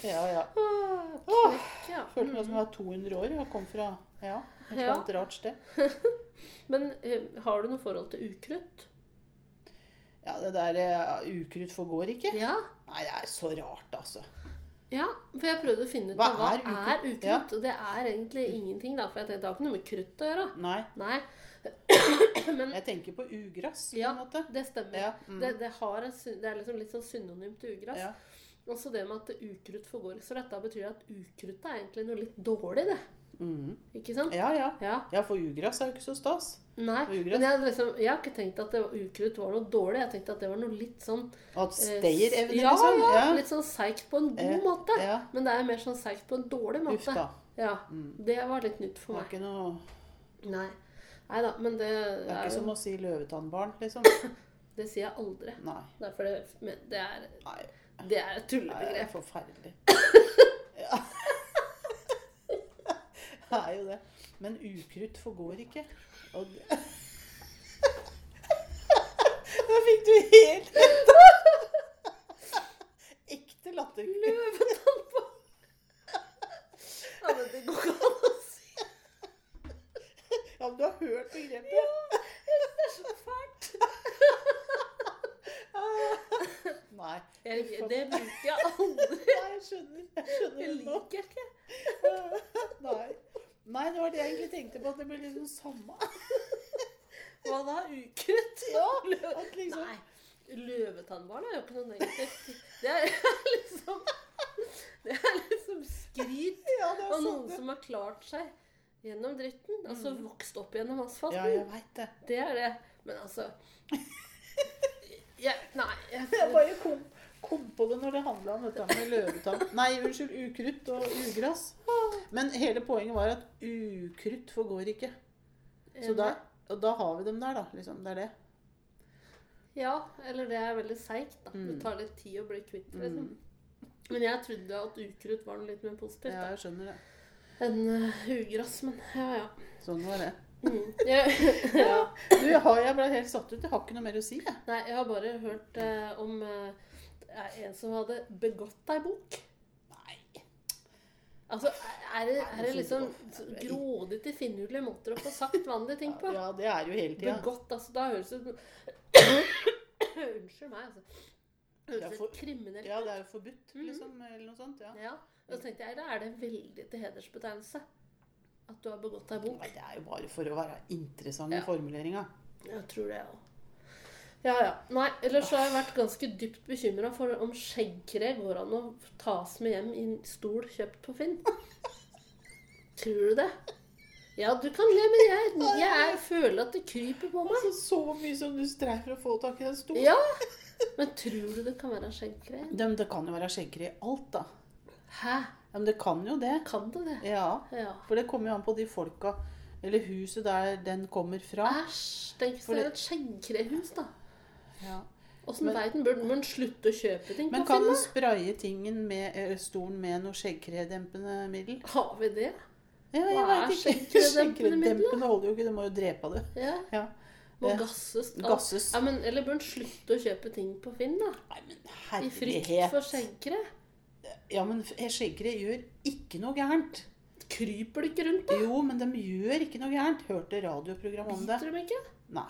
Ja, ja. Ah, Åh, jeg ja. Følte meg som jeg var 200 år og kom fra ja, et Ja. annet rart sted. Men eh, har du noe forhold til ukrutt? Ja, det der uh, ukrutt forgår ikke. Ja. Nei, det er så rart, altså. Ja, for jeg prøvde å finne ut Hva hva er ukrutt? er ukrutt. Og det er egentlig ingenting, da. For jeg tenkte det har ikke noe med krutt å gjøre. Nei. Nei. Men Jeg tenker på ugress, på Ja. det stemmer. Ja, mm. Det, det, har en, det er liksom litt sånn synonymt til ugress. Også det med at ukrutt forgår. Så dette betyr at ukrutt er egentlig noe litt dårlig, det. Mm. Ikke sant? ja, ja. Ja. Ja, for ugress er jo ikke så stas. Nei. Men jeg, liksom, jeg har ikke tenkt at det var, ukrutt var noe dårlig. Jeg tenkte at det var noe litt sånn At eh, stayerevne, ja, liksom. Ja, Ja. litt sånn seigt på en god Eh, måte. ja. Men det er mer sånn seigt på en dårlig Uff måte. da. Ja, Mm. Det var litt nytt Det for var meg. ikke noe Nei. Nei da, men det, Det er er ikke som å si løvetannbarn, liksom. Det sier jeg aldri. Nei. Det er, men det er, Nei, det er et det er forferdelig. Ja. Det er jo det. Men ukrutt forgår ikke. Og det... Nå fikk du helt Ekte latter. Løvetannpå. Ja, men det går ikke an å si. Ja, men du har hørt begrepet? Det er så fælt. Nei. Jeg, det bruker jeg aldri. Nei, jeg skjønner. Jeg Jeg skjønner det liker liker ikke. Nei. Nei, det var det jeg egentlig tenkte på, at det blir liksom samme. Hva da? Ukrutt? Ja, at liksom- Nei. Løvetannbarn er jo ikke noe negativt. Det er liksom Det er liksom skryt Ja, det er av noen som har klart seg gjennom dritten. Altså vokst opp gjennom Ja, jeg vet det. Det er det. Men altså jeg, Nei. Jeg, Jeg bare kom, kom på det når det handla om dette med løvetann. Nei, unnskyld, ukrutt og ugress. Men hele poenget var at ukrutt forgår ikke. Så da, da har vi dem der, da. Liksom. Det er det. Ja, eller det er veldig seigt. da. Mm. Det tar litt tid å bli kvitt det. Liksom. Men jeg trodde at ukrutt var noe litt mer positivt Ja, jeg skjønner det. enn uh, ugress. Men ja, ja. Sånn var det. Mm. Ja. Du, jeg, har, jeg ble helt satt ut. Jeg har ikke noe mer å si, jeg. Nei, jeg har bare hørt eh, om eh, en som hadde begått ei bok. Nei. Altså, er det, er det liksom grådig til finurlige måter å få sagt vanlige ting på? Ja, det er jo hele tida. Begått, altså. Da høres det Unnskyld meg, altså. Det Det er for- kriminelt Ja, det er jo forbudt, liksom. Eller noe sånt. ja. Ja. Da tenkte jeg, da er det veldig til hedersbetegnelse? At du har begått ei bok? Nei, det er jo bare for å være interessant i Ja. formuleringa. Jeg tror det, òg. Ja, ja. Nei, ellers så har jeg vært ganske dypt bekymra for om skjeggkre går an å tas med hjem i en stol kjøpt på Finn. Tror du det? Ja, du kan le, men jeg, jeg er, føler at det kryper på meg. Altså, så mye som du streier for å få tak i den stol. Ja, Men tror du det kan være skjeggkre? Det, det kan jo være skjeggkre i alt, da. Hæ? Ja, men det kan jo det. Kan det det? Ja. Ja. For det kommer jo an på de folka Eller huset der den kommer fra. Æsj. Tenk hvis det er et skjeggkrehus, da. Ja. Åssen veit en? Burde man slutte å kjøpe ting Men kan Finn? en da? spraye tingen med eh, stolen med noe skjeggkredempende middel? Har vi det? Ja, jeg Hva er skjeggkredempende middel. Skjeggkredempende holder jo ikke, det må jo drepe det. Ja. Ja. Må Det- gasses. Gasses. Ja, men, eller bør en slutte å kjøpe ting på Finn, da? Nei, men I frykt for skjeggkre? Ja, men skjeggkre gjør ikke noe gærent. Kryper de ikke rundt, da? Jo, men de gjør ikke noe gærent. Hørte radioprogram om det. Biter de ikke? Nei.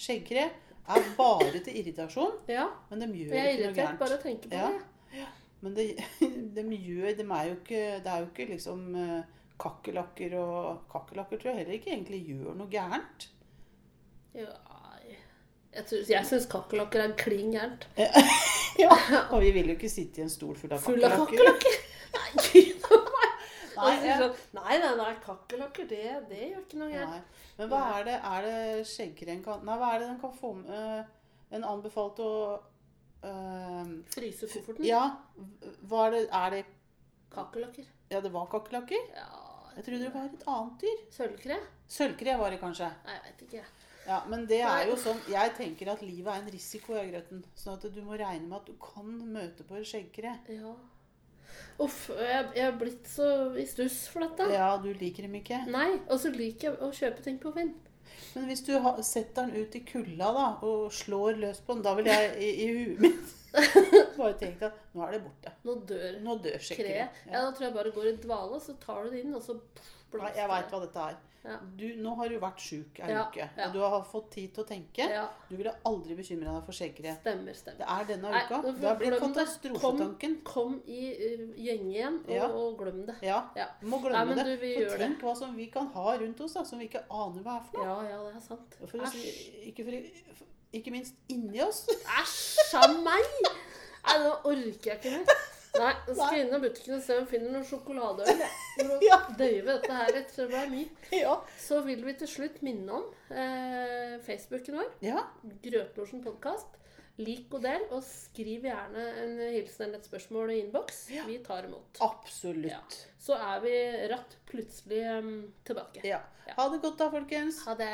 Skjeggkre er bare til irritasjon, Ja. men de gjør Jeg er ikke noe irritert gærent. bare å tenke på Ja. det. Men de, de gjør De er jo ikke Det er jo ikke liksom eh, kakerlakker og Kakerlakker tror jeg heller ikke egentlig gjør noe gærent. Ja, jeg, syns kakerlakker er klin gærent. Ja, Og vi vil jo ikke sitte i en stol full av kakerlakker. Nei. Nei, nei, nei, kakerlakker, det, det gjør ikke noe gærent. Men hva er det Er det skjeggkre kan Nei, hva er det den kan få med eh, En anbefalt å eh, Fryse kofferten? Ja, hva er det Er det Kakerlakker? Ja, det var kakerlakker? Ja Jeg trodde det var et annet dyr. Sølvkre? Sølvkre var det kanskje. Nei, jeg vet ikke. Ja, Men det er jo sånn Jeg tenker at livet er en risiko, jeg, Grøten. Sånn at du må regne med at du kan møte på skjeggkre. Ja. Uff, jeg, jeg er blitt så i stuss for dette. Ja, du liker dem ikke. Nei, og så liker jeg å kjøpe ting på Finn. Men hvis du setter den ut i kulda da, og slår løs på den, da vil jeg i, i huet mitt bare tenke at nå er det borte. Nå dør Nå dør skjeggkreet. Ja. Ja, da tror jeg bare går i dvale, så tar du det inn, og så Nei, jeg veit hva dette er. Ja. Du, nå har du vært sjuk ei Ja, uke, ja. og du har fått tid til å tenke. Du ville aldri bekymre deg for skjeggkreet. stemmer, stemmer. Det er denne uka. Nei, Det har blitt katastrofetanken. Kom i uh, gjeng igjen, og, og glem det. Ja, Ja. må Nei, glemme men det. du, For gjør det. tenk hva som vi kan ha rundt oss, da, som vi ikke aner hva er for noe. Ja, ja, det er sant. For ikke, for, ikke minst inni oss. Æsj a meg! Nei, nå orker jeg ikke mer. Nei, skal inn i butikken og se om jeg finner noe sjokoladeøl. For å Ja. døyve dette her rett før det mye. ja. Så vil vi til slutt minne om eh, Facebooken vår. ja. Grøtlosjen podkast. Lik og del, og skriv gjerne en hilsen eller et spørsmål i innboks. Ja. Vi tar imot. Absolutt. Så er vi ratt plutselig um, tilbake. Ja. Ha det godt da, folkens. Ha det.